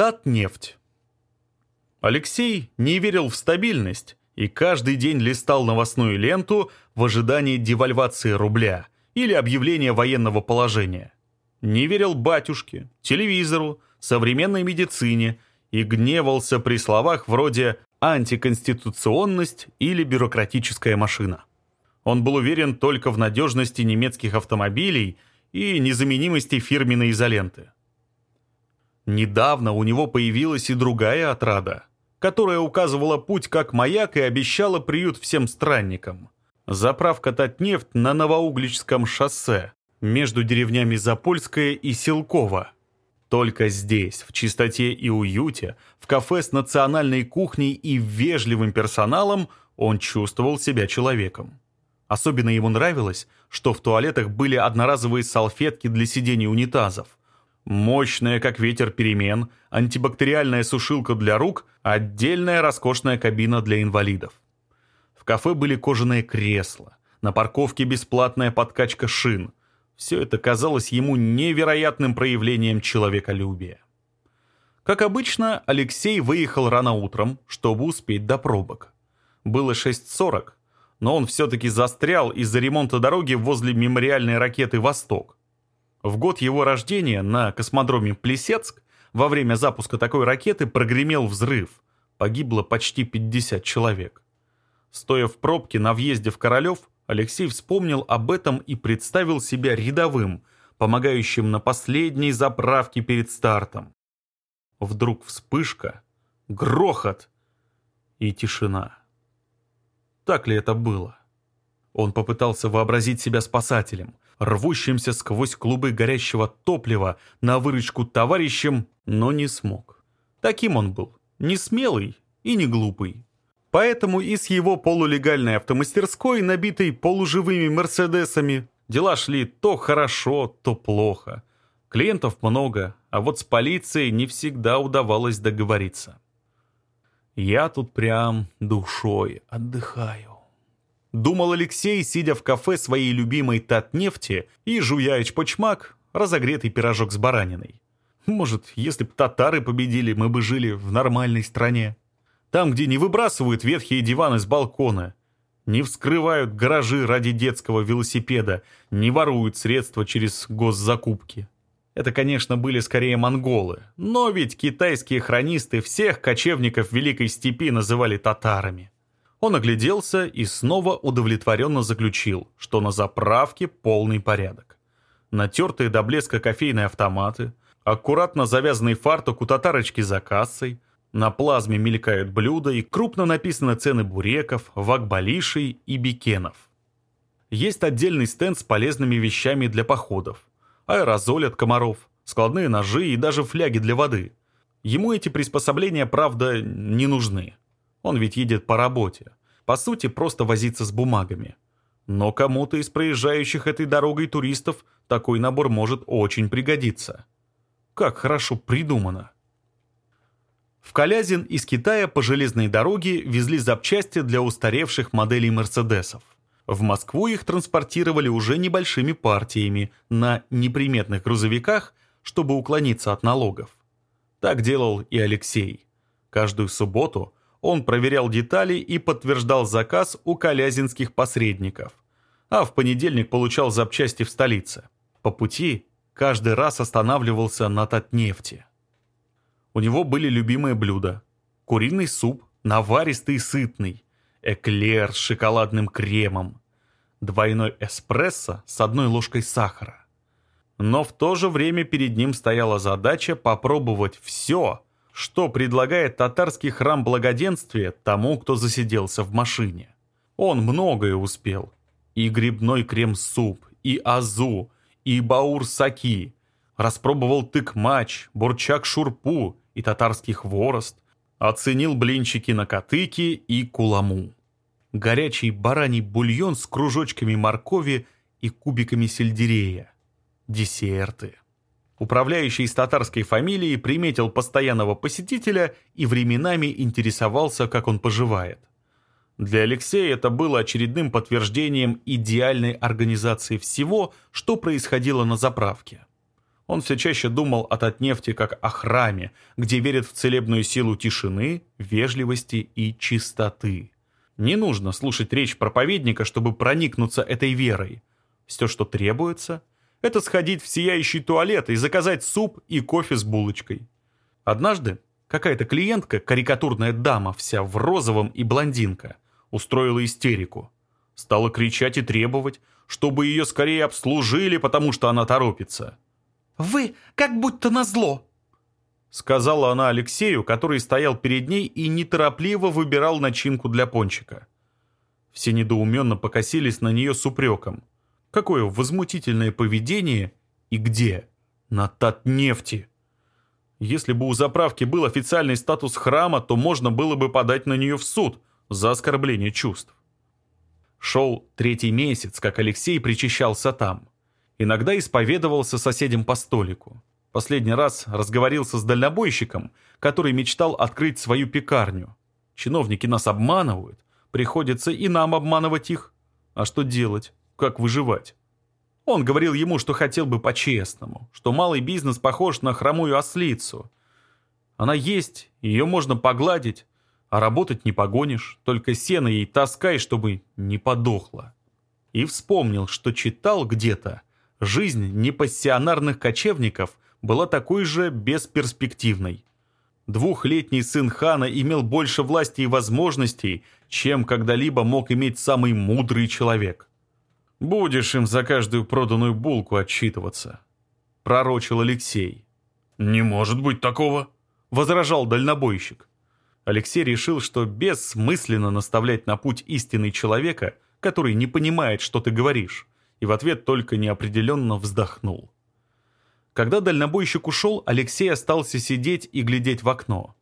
Татнефть. Алексей не верил в стабильность и каждый день листал новостную ленту в ожидании девальвации рубля или объявления военного положения. Не верил батюшке, телевизору, современной медицине и гневался при словах вроде «антиконституционность» или «бюрократическая машина». Он был уверен только в надежности немецких автомобилей и незаменимости фирменной изоленты. Недавно у него появилась и другая отрада, которая указывала путь как маяк и обещала приют всем странникам. Заправка Татнефть на Новоугличском шоссе между деревнями Запольское и Селково. Только здесь, в чистоте и уюте, в кафе с национальной кухней и вежливым персоналом он чувствовал себя человеком. Особенно ему нравилось, что в туалетах были одноразовые салфетки для сидений унитазов. Мощная, как ветер перемен, антибактериальная сушилка для рук, отдельная роскошная кабина для инвалидов. В кафе были кожаные кресла, на парковке бесплатная подкачка шин. Все это казалось ему невероятным проявлением человеколюбия. Как обычно, Алексей выехал рано утром, чтобы успеть до пробок. Было 6.40, но он все-таки застрял из-за ремонта дороги возле мемориальной ракеты «Восток». В год его рождения на космодроме Плесецк во время запуска такой ракеты прогремел взрыв. Погибло почти 50 человек. Стоя в пробке на въезде в Королев, Алексей вспомнил об этом и представил себя рядовым, помогающим на последней заправке перед стартом. Вдруг вспышка, грохот и тишина. Так ли это было? Он попытался вообразить себя спасателем рвущимся сквозь клубы горящего топлива на выручку товарищам, но не смог. Таким он был, не смелый и не глупый. Поэтому и с его полулегальной автомастерской, набитой полуживыми «Мерседесами», дела шли то хорошо, то плохо. Клиентов много, а вот с полицией не всегда удавалось договориться. «Я тут прям душой отдыхаю». Думал Алексей, сидя в кафе своей любимой Татнефти и жуя чпочмак, разогретый пирожок с бараниной. Может, если б татары победили, мы бы жили в нормальной стране. Там, где не выбрасывают ветхие диваны с балкона, не вскрывают гаражи ради детского велосипеда, не воруют средства через госзакупки. Это, конечно, были скорее монголы, но ведь китайские хронисты всех кочевников Великой Степи называли татарами. Он огляделся и снова удовлетворенно заключил, что на заправке полный порядок. Натертые до блеска кофейные автоматы, аккуратно завязанный фартук у татарочки за кассой, на плазме мелькают блюда и крупно написаны цены буреков, вакбалишей и бикенов. Есть отдельный стенд с полезными вещами для походов. Аэрозоль от комаров, складные ножи и даже фляги для воды. Ему эти приспособления, правда, не нужны. Он ведь едет по работе. По сути, просто возиться с бумагами. Но кому-то из проезжающих этой дорогой туристов такой набор может очень пригодиться. Как хорошо придумано. В Калязин из Китая по железной дороге везли запчасти для устаревших моделей «Мерседесов». В Москву их транспортировали уже небольшими партиями на неприметных грузовиках, чтобы уклониться от налогов. Так делал и Алексей. Каждую субботу – он проверял детали и подтверждал заказ у калязинских посредников. А в понедельник получал запчасти в столице. По пути каждый раз останавливался на Татнефти. У него были любимые блюда. Куриный суп, наваристый и сытный. Эклер с шоколадным кремом. Двойной эспрессо с одной ложкой сахара. Но в то же время перед ним стояла задача попробовать все – что предлагает татарский храм благоденствия тому, кто засиделся в машине. Он многое успел. И грибной крем-суп, и азу, и баур-саки. Распробовал тык-мач, бурчак-шурпу и татарский хворост. Оценил блинчики на катыке и куламу. Горячий бараний бульон с кружочками моркови и кубиками сельдерея. Десерты. Управляющий с татарской фамилией приметил постоянного посетителя и временами интересовался, как он поживает. Для Алексея это было очередным подтверждением идеальной организации всего, что происходило на заправке. Он все чаще думал о Татнефти как о храме, где верят в целебную силу тишины, вежливости и чистоты. Не нужно слушать речь проповедника, чтобы проникнуться этой верой. Все, что требуется, это сходить в сияющий туалет и заказать суп и кофе с булочкой. Однажды какая-то клиентка, карикатурная дама, вся в розовом и блондинка, устроила истерику. Стала кричать и требовать, чтобы ее скорее обслужили, потому что она торопится. «Вы как будто назло!» Сказала она Алексею, который стоял перед ней и неторопливо выбирал начинку для пончика. Все недоуменно покосились на нее с упреком. Какое возмутительное поведение и где? На Татнефти. Если бы у заправки был официальный статус храма, то можно было бы подать на нее в суд за оскорбление чувств. Шел третий месяц, как Алексей причащался там. Иногда исповедовался соседям по столику. Последний раз разговорился с дальнобойщиком, который мечтал открыть свою пекарню. Чиновники нас обманывают, приходится и нам обманывать их. А что делать? как выживать. Он говорил ему, что хотел бы по-честному, что малый бизнес похож на хромую ослицу. Она есть, ее можно погладить, а работать не погонишь, только сено ей таскай, чтобы не подохло. И вспомнил, что читал где-то, жизнь непассионарных кочевников была такой же бесперспективной. Двухлетний сын хана имел больше власти и возможностей, чем когда-либо мог иметь самый мудрый человек. «Будешь им за каждую проданную булку отчитываться», — пророчил Алексей. «Не может быть такого», — возражал дальнобойщик. Алексей решил, что бессмысленно наставлять на путь истинный человека, который не понимает, что ты говоришь, и в ответ только неопределенно вздохнул. Когда дальнобойщик ушел, Алексей остался сидеть и глядеть в окно.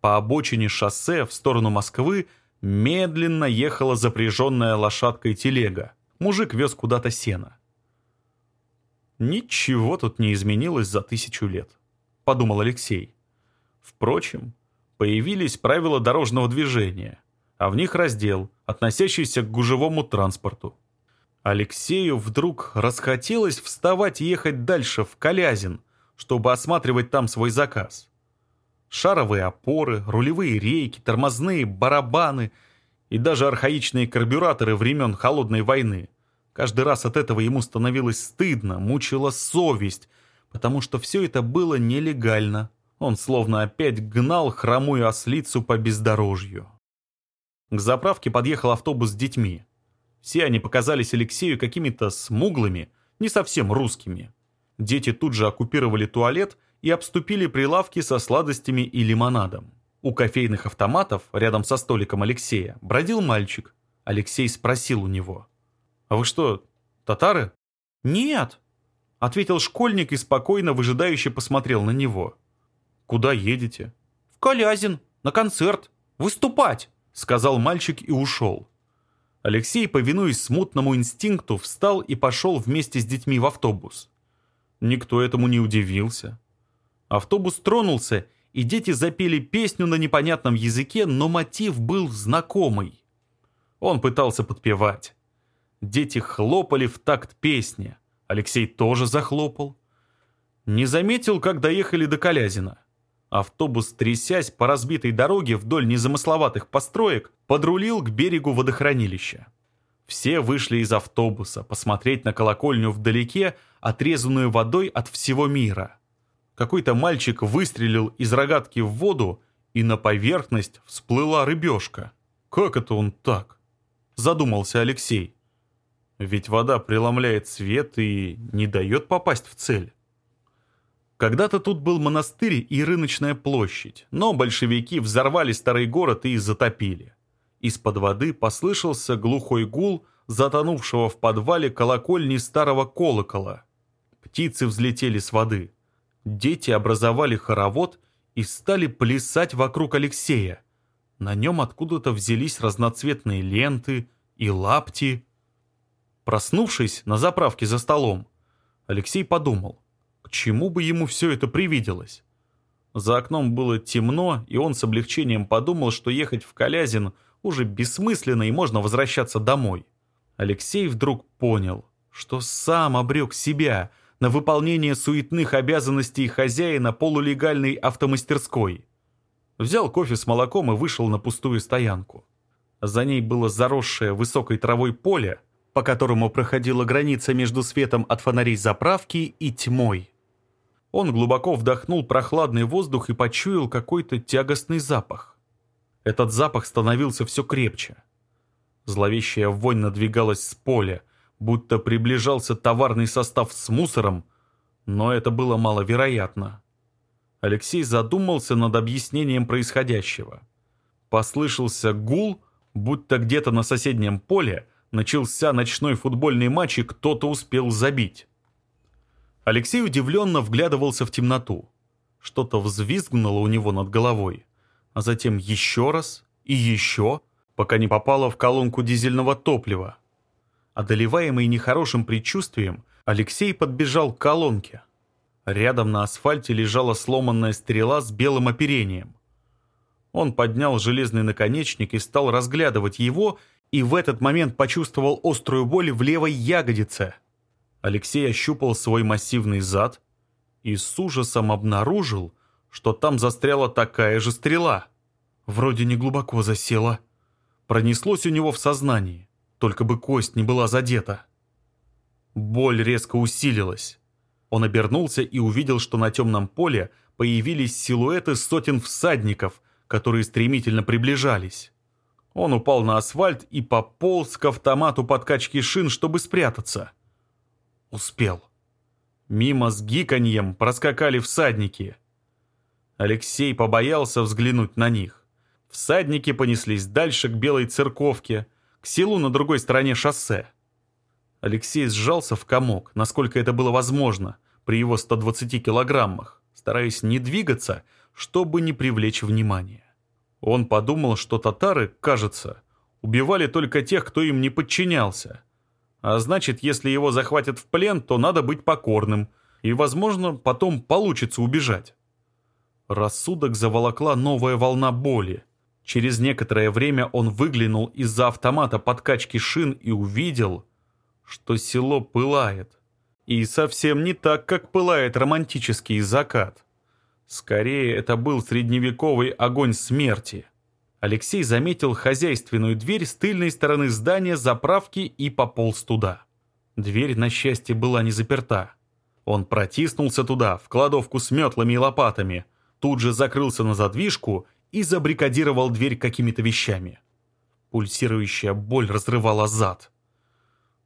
По обочине шоссе в сторону Москвы медленно ехала запряженная лошадкой телега мужик вез куда-то сено. «Ничего тут не изменилось за тысячу лет», — подумал Алексей. Впрочем, появились правила дорожного движения, а в них раздел, относящийся к гужевому транспорту. Алексею вдруг расхотелось вставать и ехать дальше, в Колязин, чтобы осматривать там свой заказ. Шаровые опоры, рулевые рейки, тормозные барабаны и даже архаичные карбюраторы времен Холодной войны — Каждый раз от этого ему становилось стыдно, мучила совесть, потому что все это было нелегально. Он словно опять гнал хромую ослицу по бездорожью. К заправке подъехал автобус с детьми. Все они показались Алексею какими-то смуглыми, не совсем русскими. Дети тут же оккупировали туалет и обступили прилавки со сладостями и лимонадом. У кофейных автоматов, рядом со столиком Алексея, бродил мальчик. Алексей спросил у него – «А вы что, татары?» «Нет», — ответил школьник и спокойно, выжидающе посмотрел на него. «Куда едете?» «В Колязин, на концерт, выступать», — сказал мальчик и ушел. Алексей, повинуясь смутному инстинкту, встал и пошел вместе с детьми в автобус. Никто этому не удивился. Автобус тронулся, и дети запели песню на непонятном языке, но мотив был знакомый. Он пытался подпевать. Дети хлопали в такт песни. Алексей тоже захлопал. Не заметил, как доехали до Колязина. Автобус, трясясь по разбитой дороге вдоль незамысловатых построек, подрулил к берегу водохранилища. Все вышли из автобуса посмотреть на колокольню вдалеке, отрезанную водой от всего мира. Какой-то мальчик выстрелил из рогатки в воду, и на поверхность всплыла рыбешка. «Как это он так?» – задумался Алексей ведь вода преломляет свет и не дает попасть в цель. Когда-то тут был монастырь и рыночная площадь, но большевики взорвали старый город и затопили. Из-под воды послышался глухой гул затонувшего в подвале колокольни старого колокола. Птицы взлетели с воды. Дети образовали хоровод и стали плясать вокруг Алексея. На нем откуда-то взялись разноцветные ленты и лапти – Проснувшись на заправке за столом, Алексей подумал, к чему бы ему все это привиделось. За окном было темно, и он с облегчением подумал, что ехать в Колязин уже бессмысленно и можно возвращаться домой. Алексей вдруг понял, что сам обрек себя на выполнение суетных обязанностей хозяина полулегальной автомастерской. Взял кофе с молоком и вышел на пустую стоянку. За ней было заросшее высокой травой поле – по которому проходила граница между светом от фонарей заправки и тьмой. Он глубоко вдохнул прохладный воздух и почуял какой-то тягостный запах. Этот запах становился все крепче. Зловещая вонь надвигалась с поля, будто приближался товарный состав с мусором, но это было маловероятно. Алексей задумался над объяснением происходящего. Послышался гул, будто где-то на соседнем поле – начался ночной футбольный матч, и кто-то успел забить. Алексей удивленно вглядывался в темноту. Что-то взвизгнуло у него над головой, а затем еще раз и еще, пока не попало в колонку дизельного топлива. Одолеваемый нехорошим предчувствием, Алексей подбежал к колонке. Рядом на асфальте лежала сломанная стрела с белым оперением. Он поднял железный наконечник и стал разглядывать его, и в этот момент почувствовал острую боль в левой ягодице. Алексей ощупал свой массивный зад и с ужасом обнаружил, что там застряла такая же стрела. Вроде не глубоко засела. Пронеслось у него в сознании, только бы кость не была задета. Боль резко усилилась. Он обернулся и увидел, что на темном поле появились силуэты сотен всадников, которые стремительно приближались. Он упал на асфальт и пополз к автомату подкачки шин, чтобы спрятаться. Успел. Мимо с гиканьем проскакали всадники. Алексей побоялся взглянуть на них. Всадники понеслись дальше к белой церковке, к селу на другой стороне шоссе. Алексей сжался в комок, насколько это было возможно, при его 120 килограммах, стараясь не двигаться, чтобы не привлечь внимания. Он подумал, что татары, кажется, убивали только тех, кто им не подчинялся. А значит, если его захватят в плен, то надо быть покорным, и, возможно, потом получится убежать. Рассудок заволокла новая волна боли. Через некоторое время он выглянул из-за автомата подкачки шин и увидел, что село пылает. И совсем не так, как пылает романтический закат. Скорее, это был средневековый огонь смерти. Алексей заметил хозяйственную дверь с тыльной стороны здания заправки и пополз туда. Дверь, на счастье, была не заперта. Он протиснулся туда, в кладовку с метлами и лопатами, тут же закрылся на задвижку и забрикадировал дверь какими-то вещами. Пульсирующая боль разрывала зад.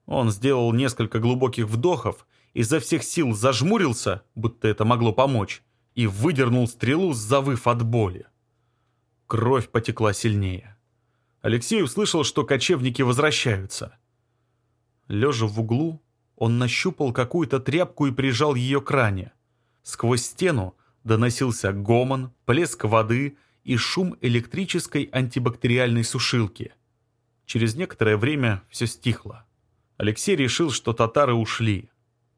Он сделал несколько глубоких вдохов, изо всех сил зажмурился, будто это могло помочь, и выдернул стрелу, завыв от боли. Кровь потекла сильнее. Алексей услышал, что кочевники возвращаются. Лежа в углу, он нащупал какую-то тряпку и прижал ее к ране. Сквозь стену доносился гомон, плеск воды и шум электрической антибактериальной сушилки. Через некоторое время все стихло. Алексей решил, что татары ушли.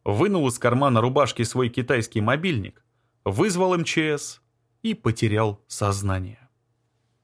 Вынул из кармана рубашки свой китайский мобильник вызвал МЧС и потерял сознание.